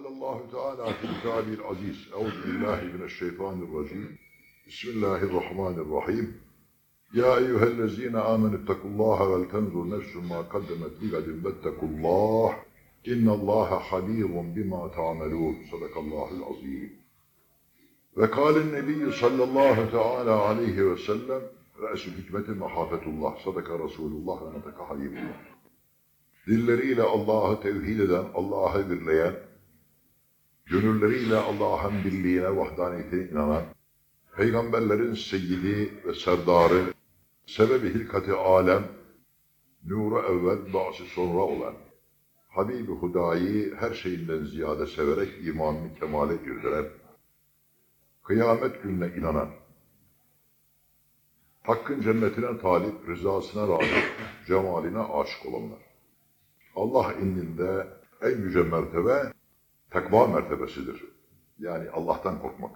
قال الله تعالى في كتابه العزيز أعوذ بالله من الشيطان الرجيم. بسم الله الرحمن الرحيم. يا أيها الذين آمنوا اتقوا الله ولتنظر نفس ما قدمت لغد واتقوا الله. إن الله خبير بما تعملون. صدق الله العظيم. وقال النبي صلى الله تعالى عليه وسلم رأس الحكمة محافة الله. صدق رسول الله ونطق حبيب الله Dilleriyle Allah'ı tevhid eden, Allah'ı birleyen, gönülleriyle Allah'ın birliğine, vahdaniyetine inanan, peygamberlerin seyyidi ve serdarı, sebebi hilkati alem, nuru evvel, ba'sı sonra olan, Habibi Huda'yı her şeyinden ziyade severek imanını kemale girdiren, kıyamet gününe inanan, Hakkın cennetine talip, rızasına razı, cemaline aşık olanlar. Allah indinde en yüce mertebe takva mertebesidir. Yani Allah'tan korkmak.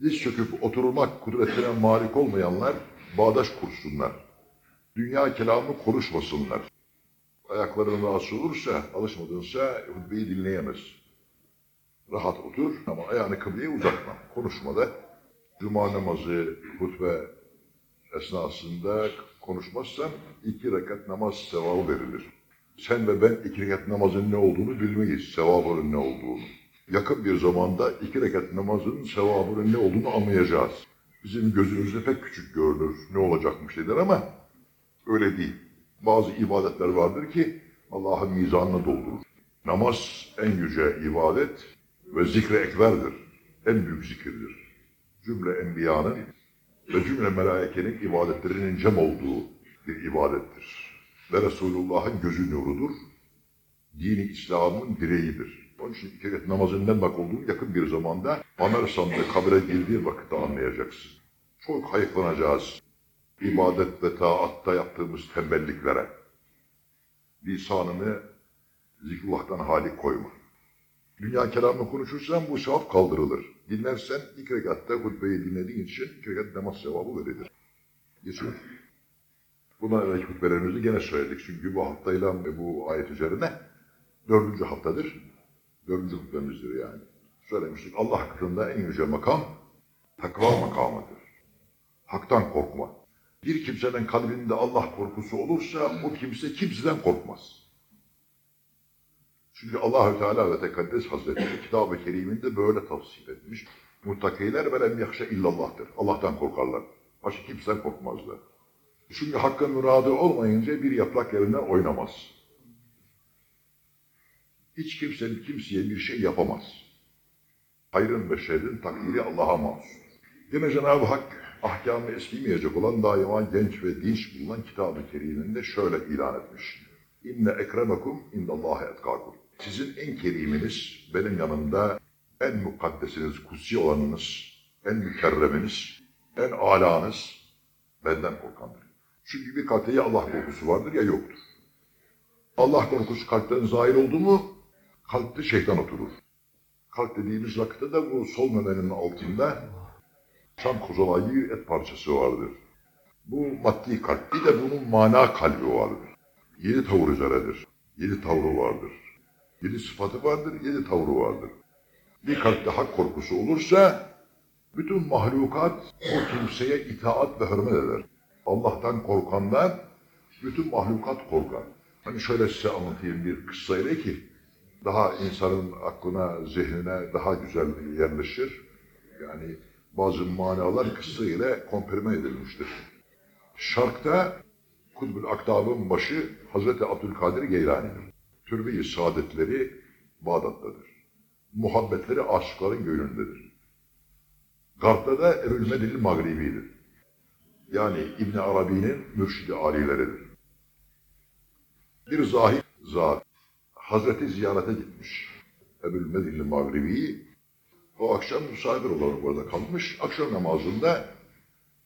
Diz çöküp oturmak kudretine malik olmayanlar bağdaş kursunlar. Dünya kelamı konuşmasınlar. Ayaklarının rahatsız olursa, alışmadınsa hutbeyi dinleyemez. Rahat otur ama ayağını kıbleye uzatma. Konuşmada cuma namazı, hutbe esnasında konuşmazsan iki rekat namaz sevabı verilir. Sen ve ben iki rekat namazın ne olduğunu bilmeyiz, sevabının ne olduğunu. Yakın bir zamanda iki rekat namazın sevabının ne olduğunu anlayacağız. Bizim gözümüzde pek küçük görünür, ne olacakmış dediler ama öyle değil. Bazı ibadetler vardır ki Allah'ın mizanını doldurur. Namaz en yüce ibadet ve zikre ekberdir. En büyük zikirdir. Cümle enbiyanın ve cümle melaikenin ibadetlerinin cem olduğu bir ibadettir. Ve Resulullah'ın gözü nurudur. Dini İslam'ın direğidir. Onun için iki rekat namazın ne bak olduğunu yakın bir zamanda Amersan'da kabire girdiği vakitte anlayacaksın. Çok hayıflanacağız. İbadet ve taatta yaptığımız tembelliklere. Lisanını zikrullah'tan hali koyma. Dünya kelamını konuşursan bu sevap kaldırılır. Dinlersen iki rekatta hutbeyi dinlediğin için iki rekat namaz sevabı verilir. Geçiyor. Buna evvelki hutbelerimizde gene söyledik. Çünkü bu haftayla bu ayet üzerine dördüncü haftadır. Dördüncü hutbemizdir yani. Söylemiştik. Allah hakkında en yüce makam takva makamıdır. Haktan korkma. Bir kimsenin kalbinde Allah korkusu olursa o kimse kimseden korkmaz. Çünkü Allahü Teala ve Tekaddes Hazretleri Kitab-ı Kerim'inde böyle tavsiye etmiş. Muttakiler ve lem yahşe illallah'tır. Allah'tan korkarlar. Başka kimseden korkmazlar. Çünkü hakkın muradı olmayınca bir yaprak yerinden oynamaz. Hiç kimsenin kimseye bir şey yapamaz. Hayrın ve şerrin takdiri Allah'a mahsus. Yine Cenab-ı Hak ahkamı eskimeyecek olan daima genç ve dinç bulunan Kitab-ı Kerim'inde şöyle ilan etmiş. İnne ekremekum indallahi etkakum. Sizin en keriminiz benim yanımda en mukaddesiniz, kutsi olanınız, en mükerreminiz, en alanız benden korkandır. Çünkü bir kalpte ya Allah korkusu vardır ya yoktur. Allah korkusu kalpten zahir oldu mu kalpte şeytan oturur. Kalp dediğimiz vakitte de bu sol memenin altında çam kozalayı et parçası vardır. Bu maddi kalp. Bir de bunun mana kalbi vardır. Yedi tavır üzeredir. Yedi tavrı vardır. Yedi sıfatı vardır, yedi tavrı vardır. Bir kalpte hak korkusu olursa bütün mahlukat o kimseye itaat ve hürmet eder. Allah'tan korkandan bütün mahlukat korkar. Hani şöyle size anlatayım bir kıssayla ki daha insanın aklına, zihnine daha güzel yerleşir. Yani bazı manalar kıssa ile komprime edilmiştir. Şarkta Kutbül Aktab'ın başı Hazreti Abdülkadir Geylani'dir. Türbe-i saadetleri Bağdat'tadır. Muhabbetleri aşıkların gönlündedir. Garp'ta da Ebul Medil Magribi'dir. Yani İbn Arabi'nin mürşidi alileridir. Bir zahid zat Hazreti ziyarete gitmiş. Ebul Medil Magribi'yi o akşam misafir olarak orada kalmış. Akşam namazında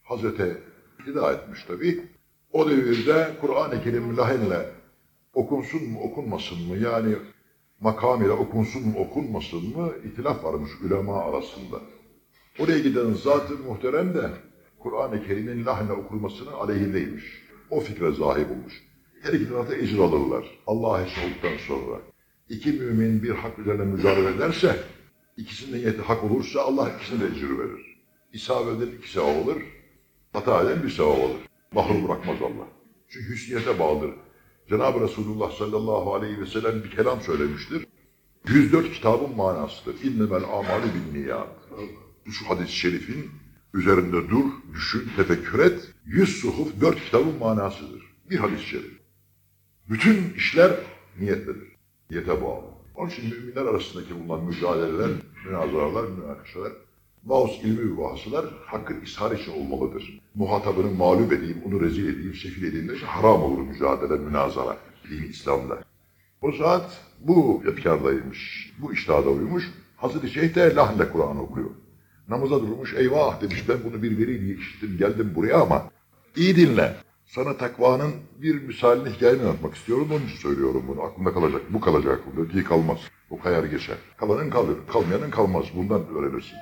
Hazreti hida etmiş tabi. O devirde Kur'an-ı Kerim lahinle okunsun mu okunmasın mı yani makam ile okunsun mu okunmasın mı itilaf varmış ulema arasında. Oraya giden zat-ı muhterem de Kur'an-ı Kerim'in lahinle okunmasının aleyhindeymiş. O fikre zahip olmuş. Her iki tarafta ecir alırlar. Allah için olduktan sonra. İki mümin bir hak üzerine mücadele ederse, ikisinin niyeti hak olursa Allah ikisine de ecir verir. İsabet eden iki sevap alır, hata eden bir sevap alır. Mahrum bırakmaz Allah. Çünkü hüsniyete bağlıdır. Cenab-ı Resulullah sallallahu aleyhi ve sellem bir kelam söylemiştir. 104 kitabın manasıdır. İnnemel amali bin niyat. Şu hadis-i şerifin üzerinde dur, düşün, tefekkür et. 100 suhuf 4 kitabın manasıdır. Bir hadis-i şerif. Bütün işler niyettedir. Niyete bağlı. Onun için müminler arasındaki bulunan mücadeleler, münazaralar, münakaşalar, Maus ilmi ve bahsılar hakkın ishar için olmalıdır. Muhatabını mağlup edeyim, onu rezil edeyim, şekil edeyim de haram olur mücadele, münazara din İslam'da. O saat bu efkardaymış, bu iştahda uymuş. Hazreti Şeyh de lahle Kur'an okuyor. Namaza durmuş, eyvah demiş ben bunu bir veri işittim, geldim buraya ama iyi dinle. Sana takvanın bir misalini hikayeni anlatmak istiyorum, onun için söylüyorum bunu. Aklımda kalacak, bu kalacak aklımda, öteki kalmaz. O kayar geçer. Kalanın kalır, kalmayanın kalmaz. Bundan öğrenirsin.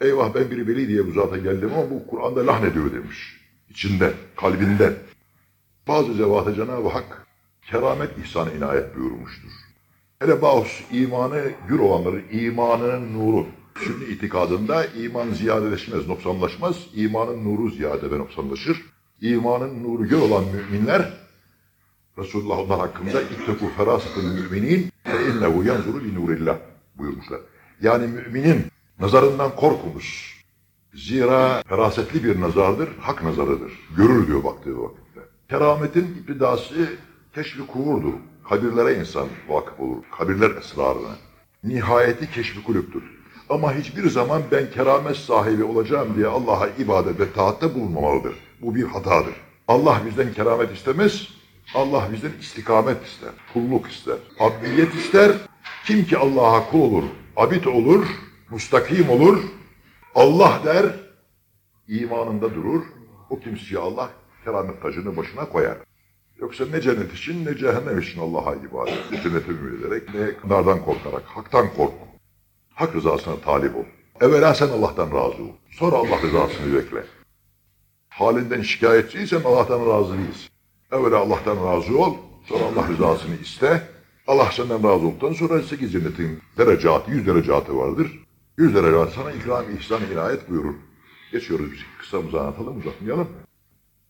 Eyvah ben bir veli diye bu zata geldim ama bu Kur'an'da lahnediyor demiş. İçinde, kalbinde. Bazı zevata Cenab-ı Hak keramet ihsanı inayet buyurmuştur. Hele bahus imanı gür olanların imanının nuru. Sünni itikadında iman ziyadeleşmez, noksanlaşmaz. İmanın nuru ziyade ve noksanlaşır. İmanın nuru gör olan müminler Resulullah onlar hakkında müminin ve innehu yanzuru bi nurillah buyurmuşlar. Yani müminin nazarından korkunuz. Zira ferasetli bir nazardır, hak nazarıdır. Görür diyor baktığı vakitte. Kerametin iptidası keşfi kuvurdur. Kabirlere insan vakıf olur. Kabirler esrarına. Nihayeti keşfi kulüptür. Ama hiçbir zaman ben keramet sahibi olacağım diye Allah'a ibadet ve taatte bulunmamalıdır. Bu bir hatadır. Allah bizden keramet istemez, Allah bizden istikamet ister, kulluk ister, abdiyet ister. Kim ki Allah'a kul olur, abid olur, mustakim olur, Allah der, imanında durur, o kimseye Allah keramet tacını başına koyar. Yoksa ne cennet için ne cehennem için Allah'a ibadet, ne cennete ümit ederek, ne nardan korkarak, haktan kork. Hak rızasına talip ol. Evvela sen Allah'tan razı ol. Sonra Allah rızasını bekle. Halinden şikayetçiysen Allah'tan razı değilsin. Evvela Allah'tan razı ol, sonra Allah rızasını iste. Allah senden razı olduktan sonra sekiz cennetin derecatı, yüz derecatı vardır. Yüz derecat sana ikram, ihsan, inayet buyurur. Geçiyoruz biz kısamızı anlatalım, uzatmayalım.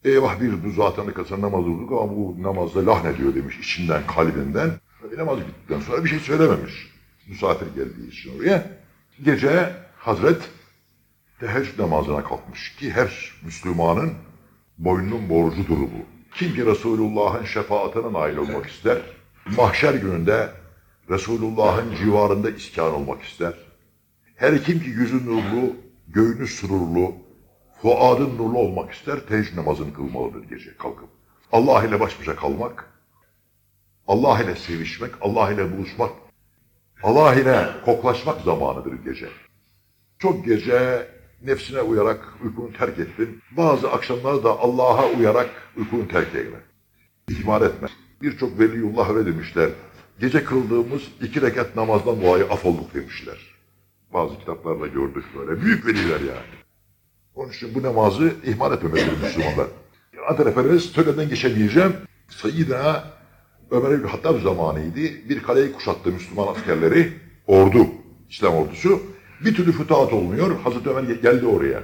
Eyvah bir bu zaten kasa namaz olduk ama bu namazda lahnediyor demiş içinden, kalbinden. Ve namaz bittikten sonra bir şey söylememiş. Misafir geldiği için oraya. Gece Hazret teheccüd namazına kalkmış ki her Müslümanın boynunun borcudur bu. Kim ki Resulullah'ın şefaatine nail olmak ister, mahşer gününde Resulullah'ın civarında iskan olmak ister. Her kim ki yüzü nurlu, göğünü sururlu, fuadın nurlu olmak ister, teheccüd namazını kılmalıdır gece kalkıp. Allah ile baş başa kalmak, Allah ile sevişmek, Allah ile buluşmak, Allah ile koklaşmak zamanıdır gece. Çok gece nefsine uyarak uykunu terk ettin. Bazı akşamlar da Allah'a uyarak uykunu terk eyle. İhmal etme. Birçok veliyullah öyle demişler. Gece kıldığımız iki rekat namazdan dolayı af olduk demişler. Bazı kitaplarda gördük böyle. Büyük veliler yani. Onun için bu namazı ihmal etmemelidir Müslümanlar. Adır Efendimiz söyleden geçemeyeceğim. Sayyidina Ömer İbni Hattab zamanıydı. Bir kaleyi kuşattı Müslüman askerleri. Ordu, İslam ordusu. Bir türlü fütuhat olmuyor. Hazreti Ömer geldi oraya.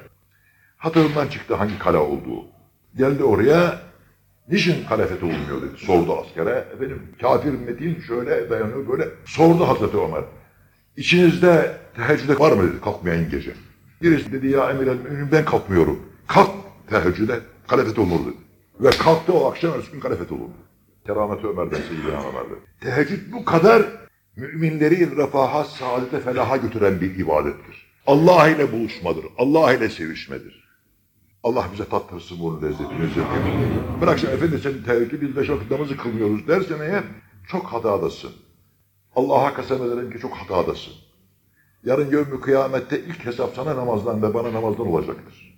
Hatırından çıktı hangi kale olduğu. Geldi oraya. Niçin kale olmuyor dedi. Sordu askere. Efendim kafir metin şöyle dayanıyor böyle. Sordu Hazreti Ömer. İçinizde teheccüde var mı dedi kalkmayan gece. Birisi dedi ya emir el ben kalkmıyorum. Kalk teheccüde kale olur dedi. Ve kalktı o akşam ertesi gün kale olurdu. Keramet-i Ömer'den Seyyidina Ömer'den. Teheccüd bu kadar müminleri refaha, saadete, felaha götüren bir ibadettir. Allah ile buluşmadır. Allah ile sevişmedir. Allah bize tattırsın bunun lezzetini, lezzetini. Bırak sen efendi sen teheccüd biz beş vakit namazı kılmıyoruz dersen eğer çok hatadasın. Allah'a kasem ederim ki çok hatadasın. Yarın yevmi kıyamette ilk hesap sana namazdan ve bana namazdan olacaktır.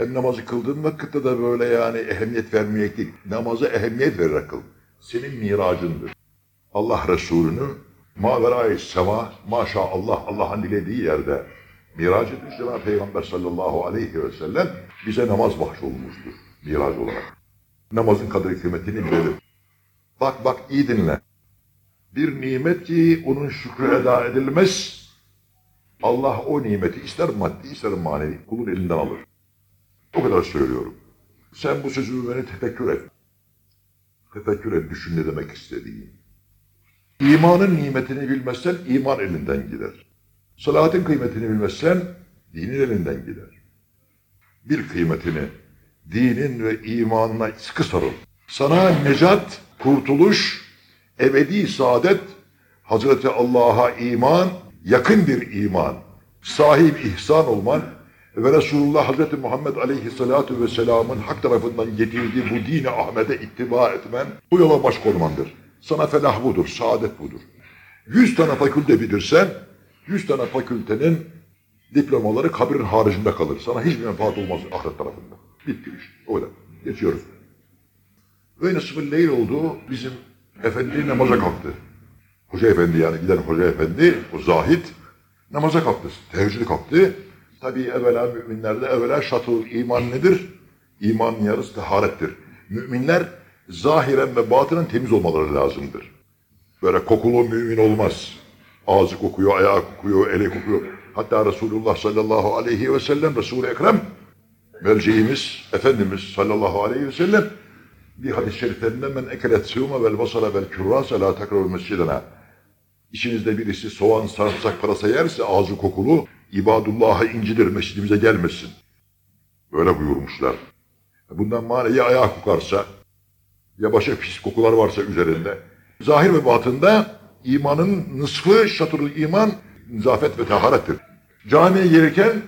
Hem namazı kıldığın vakitte de böyle yani ehemmiyet vermeyek değil. Namazı ehemmiyet vererek kıl. Senin miracındır. Allah Resulü'nü maverayı sema maşallah Allah'ın dilediği yerde miraç etmiş Cenab-ı Peygamber sallallahu aleyhi ve sellem bize namaz bahşolmuştur miraç olarak. Namazın kadri kıymetini bilelim. Bak bak iyi dinle. Bir nimet ki onun şükrü eda edilmez. Allah o nimeti ister maddi ister manevi kulun elinden alır. O kadar söylüyorum. Sen bu sözümü beni tefekkür et. Tefekkür et, düşün ne demek istediğim. İmanın nimetini bilmezsen iman elinden gider. Salatin kıymetini bilmezsen dinin elinden gider. Bir kıymetini, dinin ve imanına sıkı sarıl. Sana necat, kurtuluş, ebedi saadet, Hazreti Allah'a iman, yakın bir iman, sahip ihsan olman ve Resulullah Hazreti Muhammed Aleyhisselatü Vesselam'ın hak tarafından getirdiği bu dini Ahmet'e ittiba etmen, bu yola baş koymandır. Sana felah budur, saadet budur. Yüz tane fakülte bitirsen, yüz tane fakültenin diplomaları kabirin haricinde kalır. Sana hiçbir menfaat olmaz ahiret tarafında. Bitti iş. Kadar. Geçiyoruz. Ve nasıl leyl oldu, bizim efendi namaza kalktı. Hoca efendi yani giden hoca efendi, o zahit namaza kalktı. Teheccüde kalktı. Tabii evvela müminlerde evvela şatul iman nedir? İmanın yarısı taharettir. Müminler zahiren ve batınen temiz olmaları lazımdır. Böyle kokulu mümin olmaz. Ağzı kokuyor, ayağı kokuyor, eli kokuyor. Hatta Resulullah sallallahu aleyhi ve sellem, Resul-i Ekrem, merceğimiz, Efendimiz sallallahu aleyhi ve sellem bir hadis-i şeriflerinde men ekelet sığma vel basara vel kürrasa la takravu mescidena. İçinizde birisi soğan, sarımsak parası yerse ağzı kokulu, ibadullah'a incidir, mescidimize gelmesin. Böyle buyurmuşlar. Bundan mani ya ayağı kokarsa, ya başka pis kokular varsa üzerinde. Zahir ve batında imanın nısfı şatırı iman, zafet ve taharettir. Camiye gelirken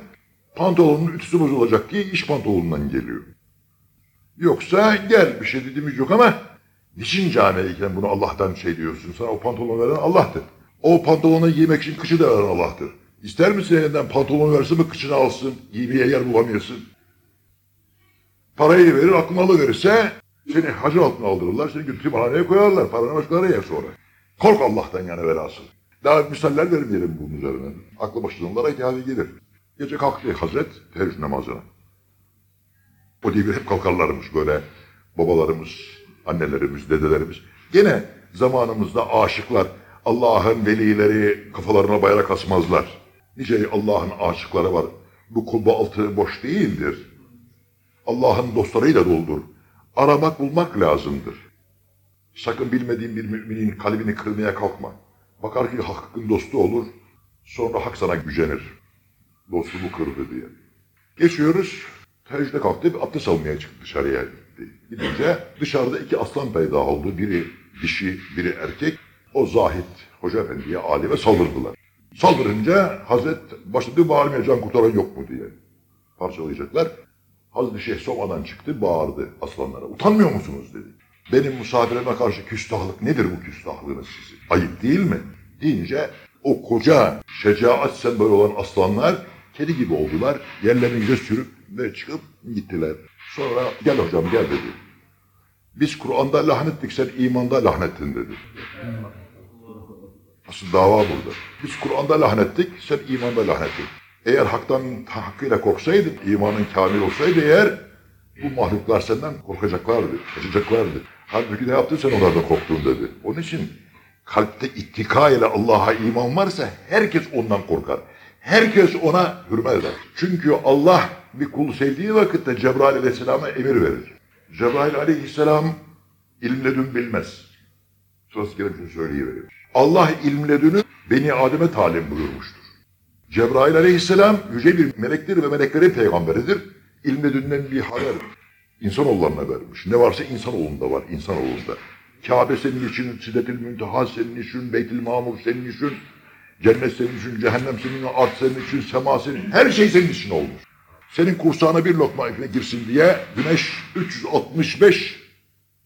pantolonun ütüsü bozulacak ki iş pantolonundan geliyor. Yoksa gel bir şey dediğimiz yok ama niçin camiyeyken bunu Allah'tan şey diyorsun? Sana o pantolonu veren Allah'tır. O pantolonu giymek için kıçı da veren Allah'tır. İster misin elinden pantolon versin mi kıçını alsın, giymeye yer bulamıyorsun. Parayı verir, aklını alıverirse seni hacı altına aldırırlar, seni götürüp haneye koyarlar, paranı başkaları yer sonra. Kork Allah'tan yani velhasıl. Daha misaller vermeyelim bunun üzerine. Aklı başına onlara ihtiyacı gelir. Gece kalktı Hazret teheccüd namazına. O diye bir hep kalkarlarmış böyle babalarımız, annelerimiz, dedelerimiz. Gene zamanımızda aşıklar, Allah'ın velileri kafalarına bayrak asmazlar. Nice Allah'ın aşıkları var. Bu kulba altı boş değildir. Allah'ın dostlarıyla doldur. Aramak bulmak lazımdır. Sakın bilmediğin bir müminin kalbini kırmaya kalkma. Bakar ki hakkın dostu olur, sonra hak sana gücenir. Dostumu kırdı diye. Geçiyoruz, Teheccüde kalktı, abdest almaya çıktı dışarıya gitti. Gidince dışarıda iki aslan peyda oldu. Biri dişi, biri erkek. O zahit hoca efendiye, alime saldırdılar. Saldırınca Hazret başladı bağırmaya can kurtaran yok mu diye. Parçalayacaklar. Hazreti Şeyh Soma'dan çıktı, bağırdı aslanlara. Utanmıyor musunuz dedi. Benim misafirime karşı küstahlık nedir bu küstahlığınız sizin? Ayıp değil mi? Deyince o koca şecaat sembolü olan aslanlar kedi gibi oldular. Yerlerini yüze sürüp ve çıkıp gittiler. Sonra gel hocam gel dedi. Biz Kur'an'da lahnettik sen imanda lahnettin dedi. Asıl dava burada. Biz Kur'an'da lahnettik sen imanda lahnettin. Eğer haktan hakkıyla korksaydın, imanın kamil olsaydı eğer bu mahluklar senden korkacaklardı, kaçacaklardı. Halbuki ne yaptın sen onlardan korktun dedi. Onun için kalpte ittika ile Allah'a iman varsa herkes ondan korkar. Herkes ona hürmet eder. Çünkü Allah bir kul sevdiği vakitte Cebrail aleyhisselama emir verir. Cebrail aleyhisselam ilmledün bilmez. Sırası gelip şunu söyleyiverir. Allah ilmledünü Beni Adem'e talim buyurmuştur. Cebrail aleyhisselam yüce bir melektir ve meleklerin peygamberidir. İlmledünden bir haber insanoğullarına vermiş. Ne varsa insanoğlunda var, insanoğlunda. Kabe senin için, Sidetül Münteha senin için, Beytül Mamur senin için, cennet senin için, cehennem senin için, art senin için, sema senin, her şey senin için olmuş. Senin kursağına bir lokma ekmek girsin diye güneş 365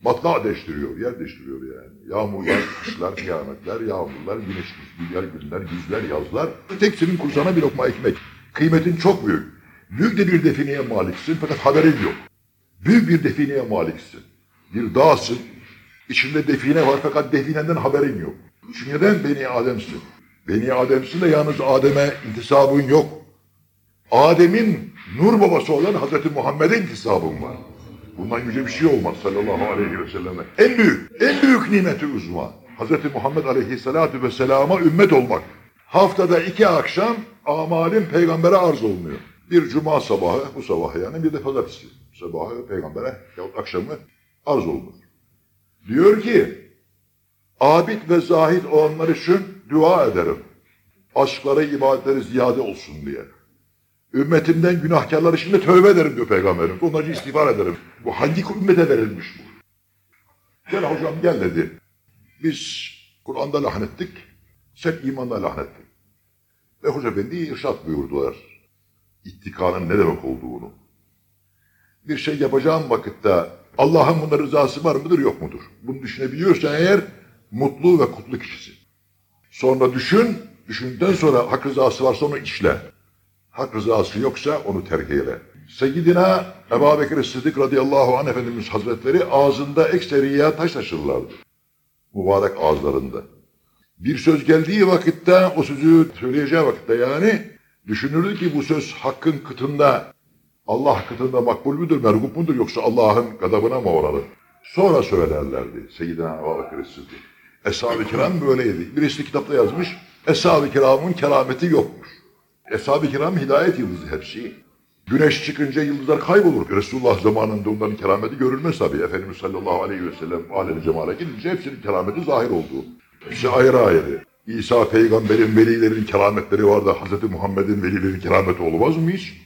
matka değiştiriyor, yer değiştiriyor yani. Yağmurlar, kışlar, kıyametler, yağmurlar, güneş, güller, günler, güzler, yazlar. Tek senin kursağına bir lokma ekmek. Kıymetin çok büyük. Büyük de bir defineye maliksin fakat haberin yok. Büyük bir defineye maliksin. Bir dağsın, içinde define var fakat definenden haberin yok. Çünkü neden Beni Adem'sin? Beni Adem'sin de yalnız Adem'e intisabın yok. Adem'in nur babası olan Hazreti Muhammed'e intisabın var. Bundan yüce bir şey olmaz sallallahu aleyhi ve selleme. En büyük, en büyük nimeti uzma. Hz. Muhammed Aleyhisselatü Vesselam'a ümmet olmak. Haftada iki akşam amalin peygambere arz olunuyor. Bir cuma sabahı, bu sabah yani bir de pazartesi sabahı peygambere yahut akşamı arz olunur. Diyor ki, abid ve zahid olanlar için dua ederim. Aşkları, ibadetleri ziyade olsun diye. Ümmetimden günahkarlar de tövbe ederim diyor peygamberim. Onlarca istiğfar ederim. Bu hangi ümmete verilmiş bu? Gel hocam gel dedi. Biz Kur'an'da lanettik, sen imanla lanettin. Ve Hoca Efendi irşat buyurdular. İttikanın ne demek olduğunu. Bir şey yapacağım vakitte Allah'ın bunda rızası var mıdır yok mudur? Bunu düşünebiliyorsan eğer mutlu ve kutlu kişisin. Sonra düşün, düşündükten sonra hak rızası varsa onu işle. Hak rızası yoksa onu terk eyle. Seyyidina Ebu Bekir Sıddık radıyallahu anh Efendimiz Hazretleri ağzında ekseriye taş taşırlardı. Mübarek ağızlarında. Bir söz geldiği vakitte, o sözü söyleyeceği vakitte yani, düşünürdü ki bu söz hakkın kıtında, Allah kıtında makbul müdür, mergup mudur yoksa Allah'ın gadabına mı uğradı? Sonra söylerlerdi Seyyidina Ebu Bekir Sıddık. Eshab-ı kiram böyleydi. Birisi kitapta yazmış, Eshab-ı kiramın kerameti yokmuş. Eshab-ı kiram hidayet yıldızı hepsi. Güneş çıkınca yıldızlar kaybolur. Resulullah zamanında onların kerameti görülmez tabii. Efendimiz sallallahu aleyhi ve sellem alem cemale gidince hepsinin kerameti zahir oldu. Hepsi ayrı ayrı. İsa peygamberin velilerin kerametleri var da Hz. Muhammed'in velilerin kerameti olmaz mı hiç?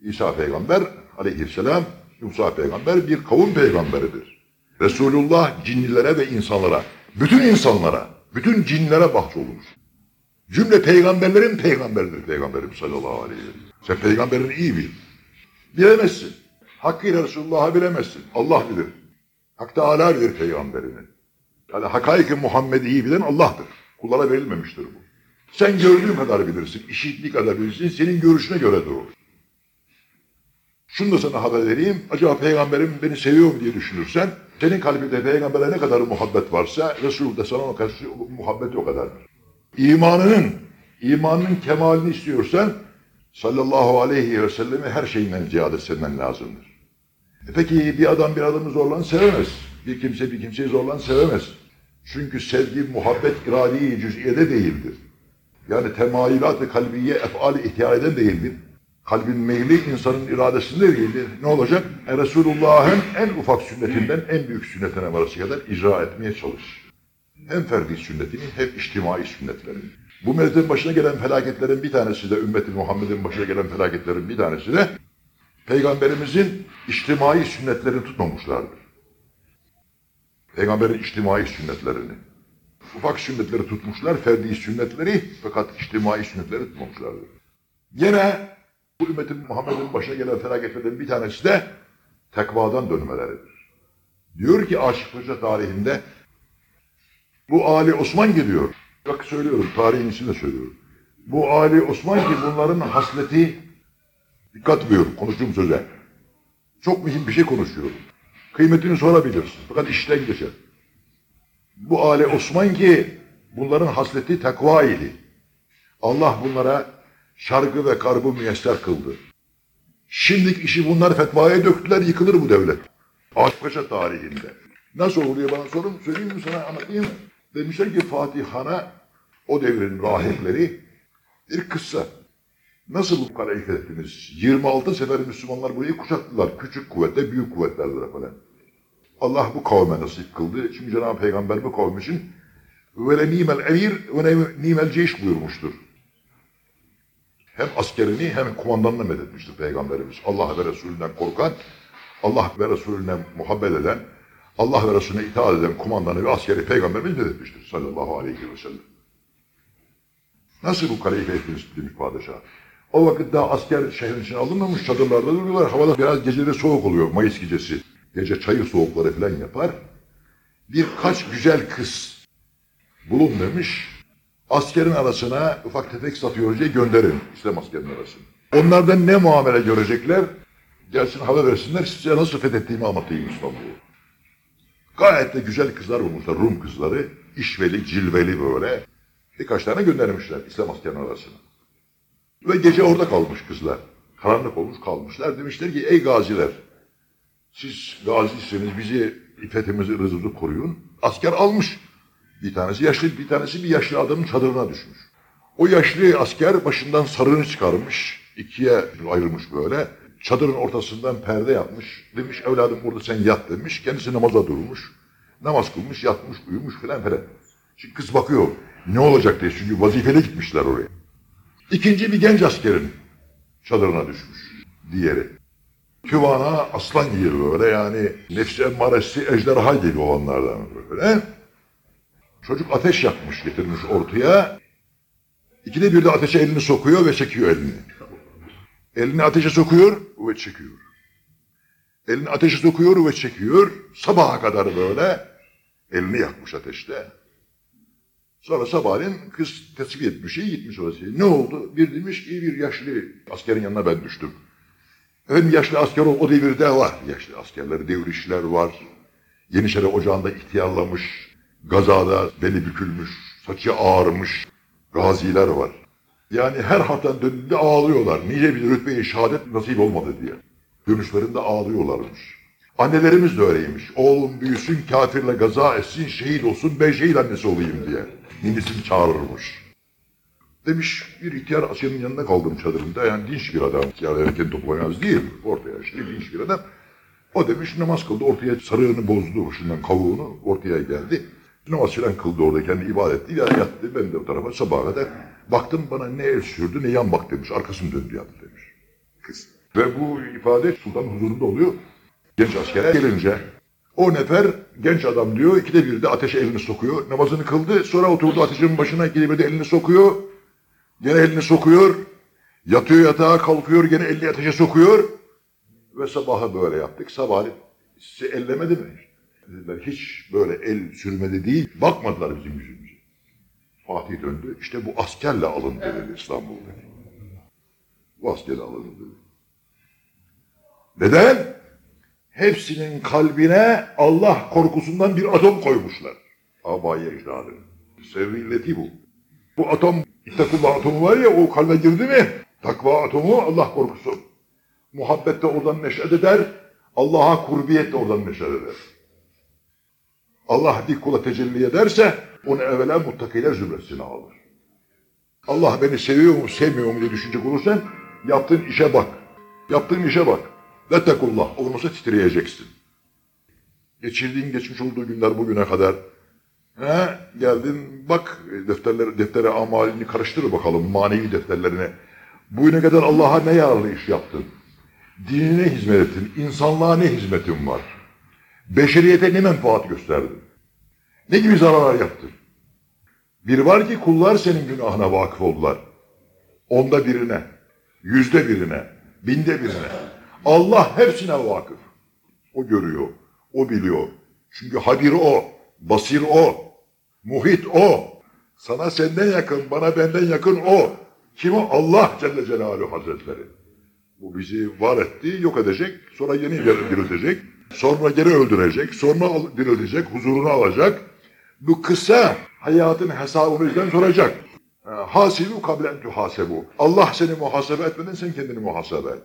İsa peygamber aleyhisselam, Musa peygamber bir kavim peygamberidir. Resulullah cinlilere ve insanlara, bütün insanlara, bütün cinlere bahşolunmuş. Cümle peygamberlerin peygamberidir Peygamberimiz sallallahu aleyhi ve sellem. Sen peygamberini iyi bil. Bilemezsin. Hakkıyla Resulullah'ı bilemezsin. Allah bilir. Hak Teala bilir peygamberini. Yani hakaik-i Muhammed'i bilen Allah'tır. Kullara verilmemiştir bu. Sen gördüğün kadar bilirsin, işittiği kadar bilirsin, senin görüşüne göre durur. Şunu da sana haber vereyim, acaba peygamberim beni seviyor mu diye düşünürsen, senin kalbinde peygambere ne kadar muhabbet varsa, Resul de sana o karşı muhabbet o kadardır. İmanının, imanının kemalini istiyorsan, sallallahu aleyhi ve sellemi her şeyinden ziyade sevmen lazımdır. E peki bir adam bir adamı zorlan sevemez. Bir kimse bir kimseyi zorlan sevemez. Çünkü sevgi, muhabbet iradi cüz'iyede değildir. Yani temayülat-ı kalbiye efali ihtiyareden değildir. Kalbin meyli insanın iradesinde değildir. Ne olacak? E Resulullah'ın en ufak sünnetinden en büyük sünnetine varası kadar icra etmeye çalış. Hem ferdi sünnetini hem içtimai sünnetlerini. Bu milletin başına gelen felaketlerin bir tanesi de, ümmeti Muhammed'in başına gelen felaketlerin bir tanesi de Peygamberimizin içtimai sünnetlerini tutmamışlardır. Peygamberin içtimai sünnetlerini. Ufak sünnetleri tutmuşlar, ferdi sünnetleri fakat içtimai sünnetleri tutmamışlardır. Yine bu ümmetin Muhammed'in başına gelen felaketlerden bir tanesi de tekvadan dönmeleridir. Diyor ki Aşık Hoca tarihinde bu Ali Osman gidiyor. Bak söylüyorum, tarihin içinde söylüyorum. Bu Ali Osman ki bunların hasleti dikkat buyur konuştuğum söze. Çok mühim bir şey konuşuyorum. Kıymetini sonra bilirsin. Fakat işten geçer. Bu Ali Osman ki bunların hasleti takva idi. Allah bunlara şarkı ve karbı müyesser kıldı. Şimdiki işi bunlar fetvaya döktüler, yıkılır bu devlet. Aşpaşa tarihinde. Nasıl oluyor bana sorun, söyleyeyim mi sana anlatayım mı? Demişler ki Fatih Han'a o devrin rahipleri bir kıssa. Nasıl bu kaleyi fethettiniz? 26 sefer Müslümanlar burayı kuşattılar. Küçük kuvvetle, büyük kuvvetlerle falan. Allah bu kavme nasip kıldı. Çünkü Cenab-ı Peygamber bu kavim için ve nimel emir ve nimel ceyş buyurmuştur. Hem askerini hem kumandanını medetmiştir Peygamberimiz. Allah ve Resulünden korkan, Allah ve Resulüne muhabbet eden, Allah ve Resulüne itaat eden kumandanı ve askeri Peygamberimiz medetmiştir sallallahu aleyhi ve sellem. Nasıl bu kaleyi fethettiniz demiş padişah. O vakit daha asker şehrin içine alınmamış, çadırlarda duruyorlar. Havada biraz geceleri soğuk oluyor, Mayıs gecesi. Gece çayır soğukları falan yapar. Birkaç güzel kız bulun demiş. Askerin arasına ufak tefek satıyor diye gönderin İslam askerinin arasına. Onlardan ne muamele görecekler? Gelsin haber versinler, size nasıl fethettiğimi anlatayım İstanbul'u. Gayet de güzel kızlar bulmuşlar, Rum kızları. işveli, cilveli böyle. Birkaç tane göndermişler İslam askerinin arasına. Ve gece orada kalmış kızlar. Karanlık olmuş kalmışlar. Demişler ki ey gaziler siz gazisiniz bizi iffetimizi, rızımızı koruyun. asker almış. Bir tanesi yaşlı, bir tanesi bir yaşlı adamın çadırına düşmüş. O yaşlı asker başından sarığını çıkarmış, ikiye ayrılmış böyle. Çadırın ortasından perde yapmış. Demiş evladım burada sen yat demiş. Kendisi namaza durmuş. Namaz kılmış, yatmış, uyumuş filan filan. Şimdi kız bakıyor ne olacak diye çünkü vazifeli gitmişler oraya. İkinci bir genç askerin çadırına düşmüş. Diğeri. Tüvana aslan gibi böyle yani nefsi emmaresi ejderha gibi olanlardan böyle. Çocuk ateş yakmış getirmiş ortaya. İkide bir de ateşe elini sokuyor ve çekiyor elini. Elini ateşe sokuyor ve çekiyor. Elini ateşe sokuyor ve çekiyor. Sabaha kadar böyle elini yakmış ateşte. Sonra sabahleyin kız tespit etmiş, şey gitmiş orası. Ne oldu? Bir demiş ki bir yaşlı askerin yanına ben düştüm. Efendim yaşlı asker o, o devirde var. Yaşlı askerler, devrişler var. Yeniçeri ocağında ihtiyarlamış, gazada beli bükülmüş, saçı ağarmış gaziler var. Yani her harpten döndüğünde ağlıyorlar. Nice bir rütbe-i şehadet nasip olmadı diye. Dönüşlerinde ağlıyorlarmış. Annelerimiz de öyleymiş. Oğlum büyüsün, kafirle gaza etsin, şehit olsun, ben şehit annesi olayım diye. Ninisini çağırırmış. Demiş bir ihtiyar askerin yanında kaldım çadırımda. Yani dinç bir adam. Yani erken toplamaz değil. Orta yaşlı dinç bir adam. O demiş namaz kıldı. Ortaya sarığını bozdu. Başından kavuğunu ortaya geldi. Namaz filan kıldı orada kendi ibadet etti. Yani yattı. Ben de o tarafa sabaha kadar. Baktım bana ne el sürdü ne yan bak demiş. Arkasını döndü yattı demiş. Kız. Ve bu ifade sultan huzurunda oluyor. Genç askere gelince o nefer genç adam diyor ikide bir de ateşe elini sokuyor. Namazını kıldı. Sonra oturdu ateşin başına ikide bir de elini sokuyor. Gene elini sokuyor. Yatıyor yatağa kalkıyor. Gene elini ateşe sokuyor. Ve sabaha böyle yaptık. Sabahleyin sizi ellemedi mi? Dediler hiç böyle el sürmedi değil. Bakmadılar bizim yüzümüze. Fatih döndü. İşte bu askerle alındı dedi İstanbul dedi. Bu askerle alındı dedi. Neden? Hepsinin kalbine Allah korkusundan bir atom koymuşlar. Abayi ecdadın. Sevri illeti bu. Bu atom, İttakullah atomu var ya o kalbe girdi mi? Takva atomu Allah korkusu. Muhabbet de oradan neşet eder. Allah'a kurbiyet de oradan neşet eder. Allah bir kula tecelli ederse onu evvela muttakiler zümresine alır. Allah beni seviyor mu sevmiyor mu diye düşünecek olursan yaptığın işe bak. Yaptığın işe bak. Vettekullah olmasa titreyeceksin. Geçirdiğin geçmiş olduğu günler bugüne kadar He, geldin bak defterler, deftere amalini karıştır bakalım manevi defterlerine. Bugüne kadar Allah'a ne yararlı iş yaptın? Dinine hizmet ettin, insanlığa ne hizmetin var? Beşeriyete ne menfaat gösterdin? Ne gibi zararlar yaptın? Bir var ki kullar senin günahına vakıf oldular. Onda birine, yüzde birine, binde birine. Allah hepsine vakıf. O görüyor, o biliyor. Çünkü habir o, basir o, muhit o. Sana senden yakın, bana benden yakın o. Kim o? Allah Celle Celaluhu Hazretleri. Bu bizi var etti, yok edecek, sonra yeni diriltecek, sonra geri öldürecek, sonra diriltecek, huzurunu alacak. Bu kısa hayatın hesabını bizden soracak. Hasibu kablen tuhasebu. Allah seni muhasebe etmeden sen kendini muhasebe et.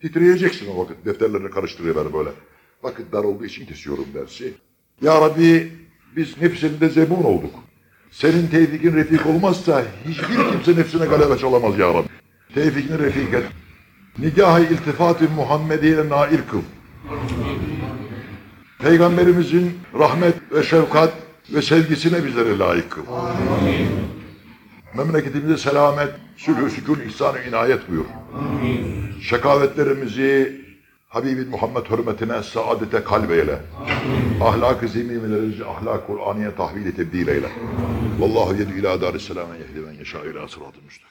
Titreyeceksin o vakit. Defterlerini karıştırıyorlar böyle. Vakit dar olduğu için kesiyorum dersi. Ya Rabbi biz nefsinde zebun olduk. Senin tevfikin refik olmazsa hiçbir kimse nefsine galebe çalamaz ya Rabbi. Tevfikini refik et. Nigah-ı iltifat-ı Muhammediye nail kıl. Peygamberimizin rahmet ve şefkat ve sevgisine bizleri layık kıl. Memleketimize selamet, sülhü, sükun, ihsan-ı inayet buyur. Şekavetlerimizi Habibi Muhammed hürmetine saadete kalbeyle. Ahlak-ı zemimelerimizi ahlak-ı Kur'aniye tahvil tebdil eyle. Vallahu yedü ila darisselame yehdi men yeşâ ila sıratı müstakim.